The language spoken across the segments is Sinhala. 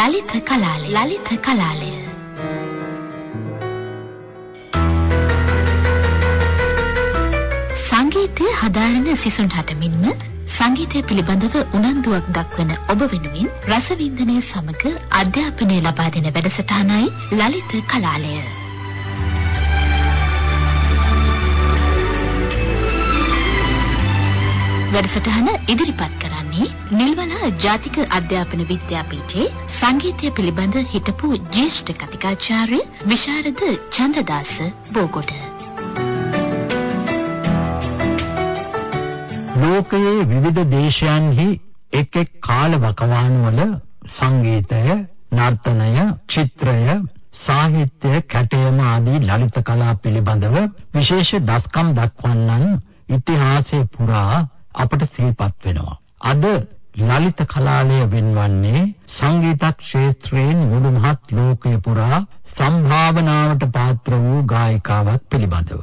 ලලිත කලාලය ලලිත කලාලය සංගීතය හදාරන සිසුන්ට මෙන්ම සංගීතය පිළිබඳව උනන්දුවක් දක්වන ඔබ වෙනුවෙන් රසවින්දනය සමග අධ්‍යාපනය ලබා දෙන වැඩසටහනයි ලලිත කලාලය. වැඩසටහන ඉදිරිපත් කරන්නේ නිල්වලා ජාතික අධ්‍යාපන විද්‍යාපීඨයේ සංගීතය පිළිබඳ හිටපු ජ්‍යෙෂ්ඨ කතිකාචාර්ය විශාරද චන්ද්‍රදාස බෝගොඩ. ලෝකයේ විවිධ දේශයන්හි එක් එක් කාල වකවානුවල සංගීතය, නර්තනය, චිත්‍රය, සාහිත්‍ය, කැටයම ආදී ලලිත කලා පිළිබඳව විශේෂ දස්කම් දක්වන්නන් ඉතිහාසයේ පුරා අපට සිහිපත් වෙනවා. අද ලලිත කලාලය වෙන්වන්නේ සංගීත ක්ෂේත්‍රයෙන් මුළු මහත් ලෝකය පුරා සම්භාවනාවට පාත්‍ර වූ ගායිකාවක් පිළිබඳව.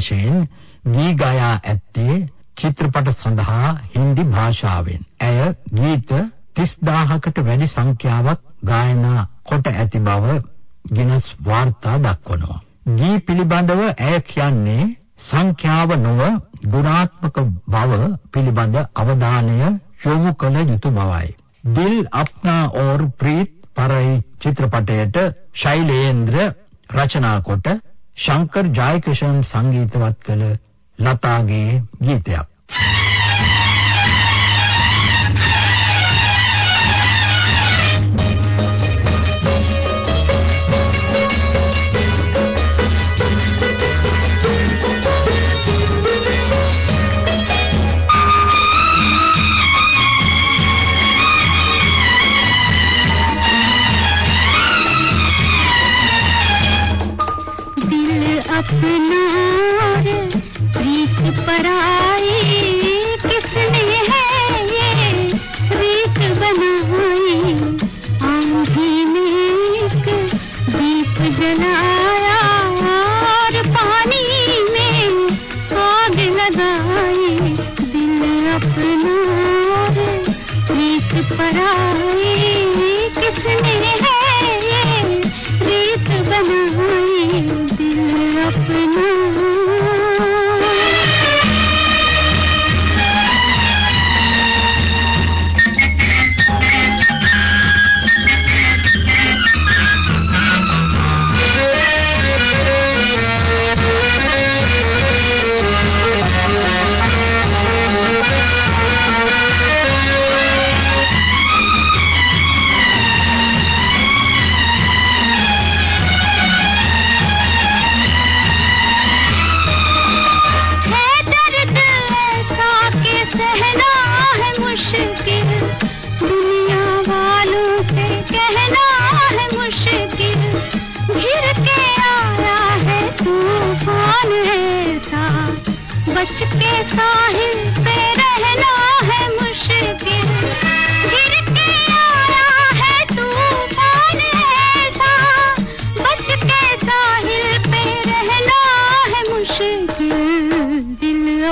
වශයෙන් ගී ගයා ඇත්තේ චිත්‍රපට සඳහා හින්දි භාෂාවෙන්. ඇය ගීත 30000කට වැඩි සංඛ්‍යාවක් ගායනා කොට ඇති බව ගිනස් වාර්තා දක්වනවා. ගී පිළිබඳව ඇය කියන්නේ සංඛ්‍යාව නොව ගුණාත්මක බව පිළිබඳ අවධානය යොමු කළ යුතු බවයි. දිල් අපනා और प्रीत පරයි චිත්‍රපටයට ශෛලේන්ද්‍ර රචනා කොට ශංකර් ජයකිෂන් සංගීතවත් කළ ලතාගේ ගීතයක්. ගී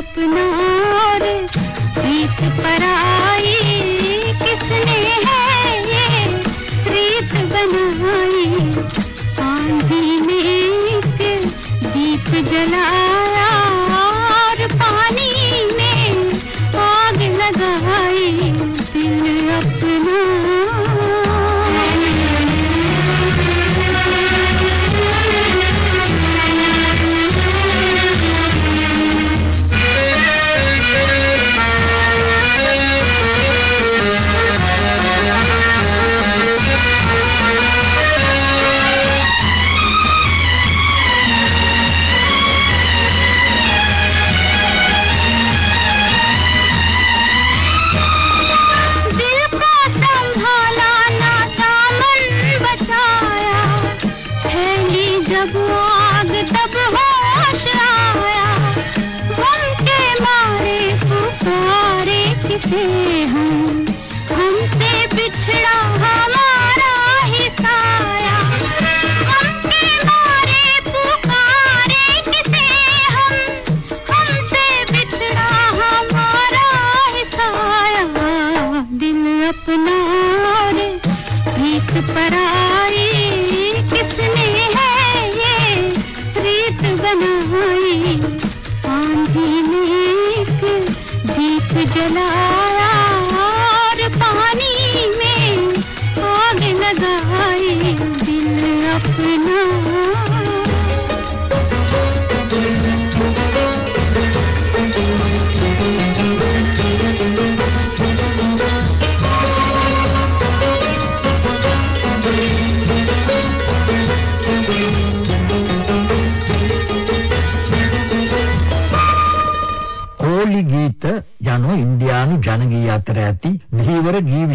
अपना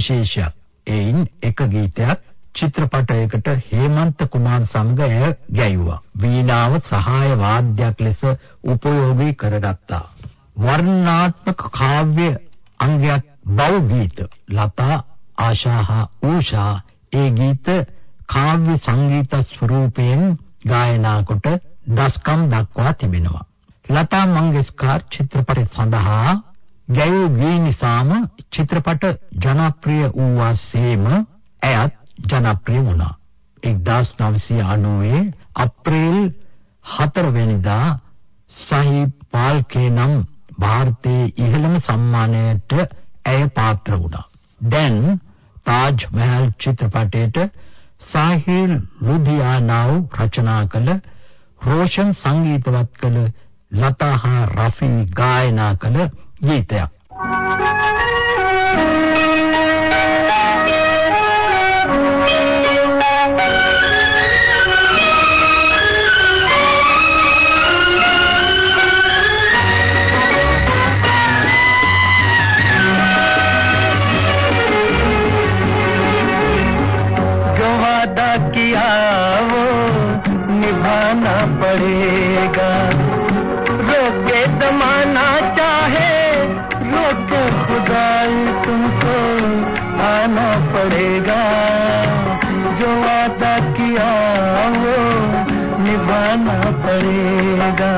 විශේෂයක්. එයින් එක ගීතයක් චිත්‍රපටයකට හේමන්ත කුමාර සමග එය ගැයුවා. වීණාව සහාය වාද්‍යයක් ලෙස උපයෝගී කරගත්තා. වර්ණාත්මක කාව්‍ය අංගයක් බව ගීත ලතා ආශා ඌෂා ඒ ගීත කාව්‍ය සංගීත ස්වරූපයෙන් ගායනා කොට දස්කම් දක්වා තිබෙනවා. ලතා මංගেশකර් චිත්‍රපට සඳහා ගැයූ ගී නිසාම චිත්‍රපට ජනප්‍රිය වූ වාසේම ඇයත් ජනප්‍රිය වුණා. 1990 අප්‍රේල් 4 වෙනිදා සහීබ් පාල්කේ නම් ಭಾರತයේ ඉහළම සම්මානයට ඇය පාත්‍ර වුණා. දැන් තාජ් මහල් චිත්‍රපටයේට සාහිල් ලුධියානාව රචනා කළ රෝෂන් සංගීතවත් කළ ලතාහා රෆී ගායනා කළ viiteä. वादा किया वो निभाना पड़ेगा रोके जमाना चाहे होके खुदाई तुमको आना पड़ेगा। जो वादा किया वो निभाना पड़ेगा।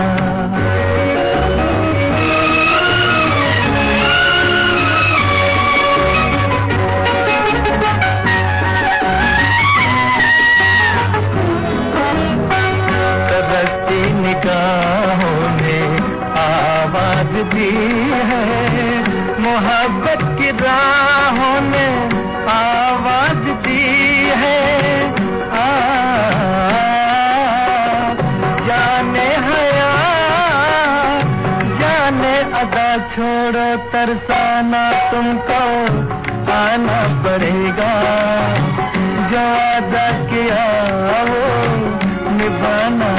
निकाहों में आवाज़ भी है। हमको आना पड़ेगा। जो अदा किया वो निभाना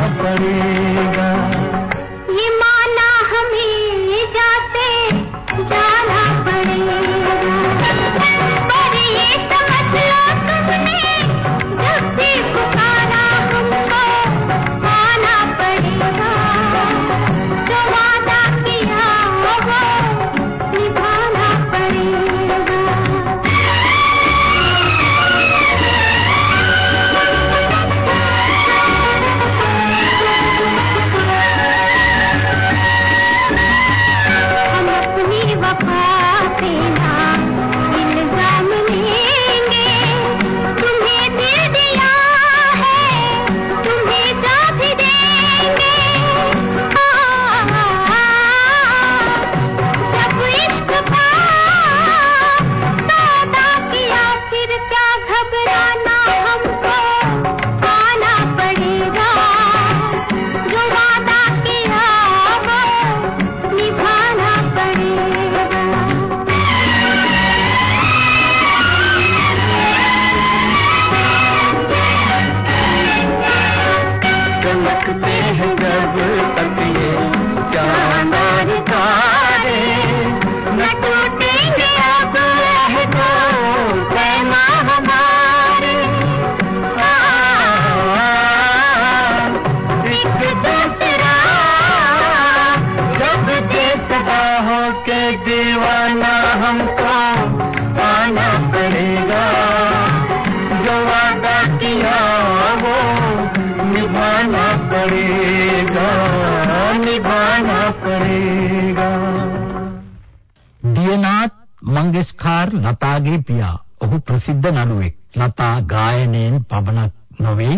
මංගেশකර් ලතාගේ පියා. ඔහු ප්‍රසිද්ධ නළුවෙක්. ලතා ගායනයෙන් පමණක් නොවේ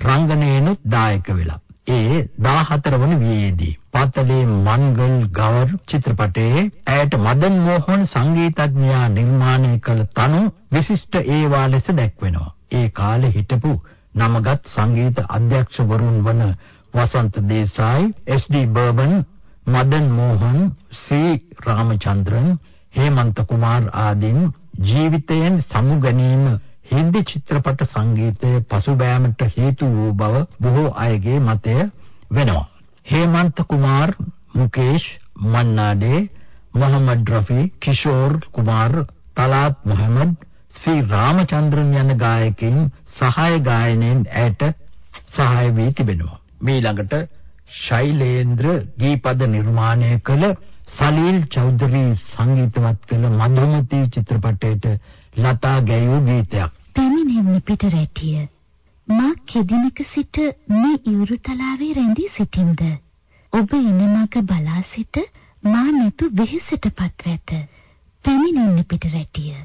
රංගනයෙන්ුත් දායක වෙලා. ඒ 14 වන වියේදී පාතලේ මන්ගල් ගවර් චිත්‍රපටයේ ඇයට මදන් මෝහන් සංගීතඥයා නිර්මාණය කළ තනු විශිෂ්ට ඒවා ලෙස දැක්වෙනවා. ඒ කාලේ හිටපු නමගත් සංගීත අධ්‍යක්ෂවරුන් වන Vasant Desai, S D. Burman, Madan Mohan, C Ramachandran, Hemant Kumar ආදීන් ජීවිතයෙන් සමු ගැනීම හින්දි චිත්‍රපට සංගීතයේ පසුබෑමට හේතු වූ බව බොහෝ අයගේ මතය වෙනවා. හේමන්ත කුමාර්, මුකේෂ්, මන්නා ඩේ, මොහම්මද් රෆී, කිෂෝර් කුමාර්, තලාත් මොහමඩ්, ශ්‍රී රාමචන්ද්‍රන් යන ගායකයින් සහාය ගායනයෙන් ඇයට සහාය වී තිබෙනවා. මීළඟට ශෛලේන්ද්‍ර ගීපද නිර්මාණය කළ සලීල් චෞධරි සංගීතවත් කළ මధుමති චිත්‍රපටයට ලතා ගැයූ ගීතයක්. පැමිණෙන්න පිට රැටිය. මා කෙදිනක සිට මේ ඉවුරු තලාවේ රැඳී සිටින්ද? ඔබ එන මග බලා සිට මා නැතු වෙහෙසටපත් වෙත. පැමිණෙන්න පිට රැටිය.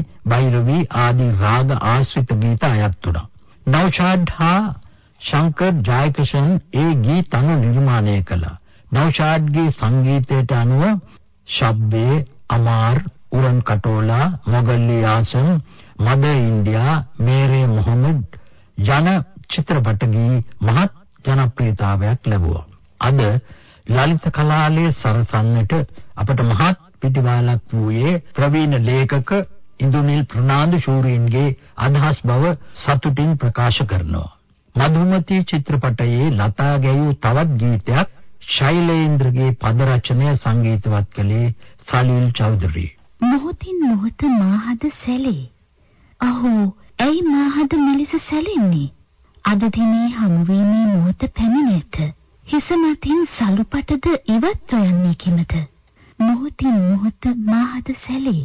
කල්යාණි, බෛරවි ආදී රාග ආශ්‍රිත ගීත අයත් වුණා. නෞෂාද් හා ශංකර් ජයකිෂන් ඒ ගීත අනු නිර්මාණය කළා. නෞෂාද්ගේ සංගීතයට අනුව ශබ්දේ අමාර් උරන් කටෝලා මොගල්ලි ආසම් මද ඉන්දියා මේරේ මොහමඩ් යන චිත්‍රපට ගී මහත් ජනප්‍රියතාවයක් ලැබුවා. අද ලලිත කලාලයේ සරසන්නට අපට මහත් පිටිවාලක් වූයේ ප්‍රවීණ ලේඛක ඉන්දුනිල් ප්‍රනාන්දු ශූරීන්ගේ අදහස් බව සතුටින් ප්‍රකාශ කරනවා. මధుමති චිත්‍රපටයේ ලතා ගැයූ තවත් ගීතයක් ශෛලේන්ද්‍රගේ පද රචනය සංගීතවත් කළේ සලිල් චෞධරි. මොහොතින් මොහොත මාහද සැලේ. අහෝ, ඇයි මාහද මෙලෙස සැලෙන්නේ? අද දිනේ හමුවීමේ මොහොත පැමිණ ඇත. හිස මතින් සලුපටද ඉවත් යන්නේ කිමද? මොහොතින් මොහොත මාහද සැලේ.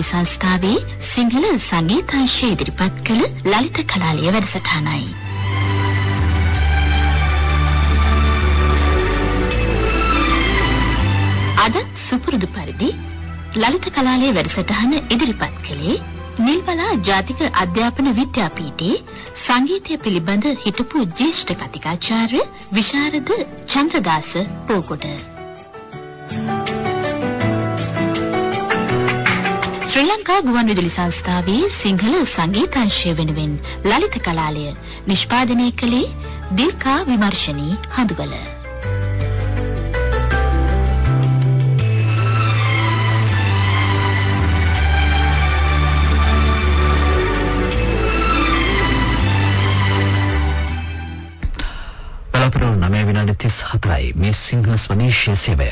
ගුවන්විදුලි සංස්ථාවේ සිංහල සංගීතංශය ඉදිරිපත් කළ ලලිත කලාලය වැඩසටහනයි. අද සුපුරුදු පරිදි ලලිත කලාලය වැඩසටහන ඉදිරිපත් කළේ නිල්බලා ජාතික අධ්‍යාපන විද්‍යාපීඨයේ සංගීතය පිළිබඳ හිටපු ජ්‍යෙෂ්ඨ කතිකාචාර්ය විශාරද චන්ද්‍රදාස පෝකොට. ශ්‍රී ලංකා ගුවන්විදුලි සංස්ථාවේ සිංහල සංගීතංශය වෙනුවෙන් ලලිත කලාලය නිෂ්පාදනය කළේ දිල්කා විමර්ශනී හඳුබල. බලාපොරොත්තු 9 විනාඩි 34යි මේ සිංහල ස්වදේශීය සේවය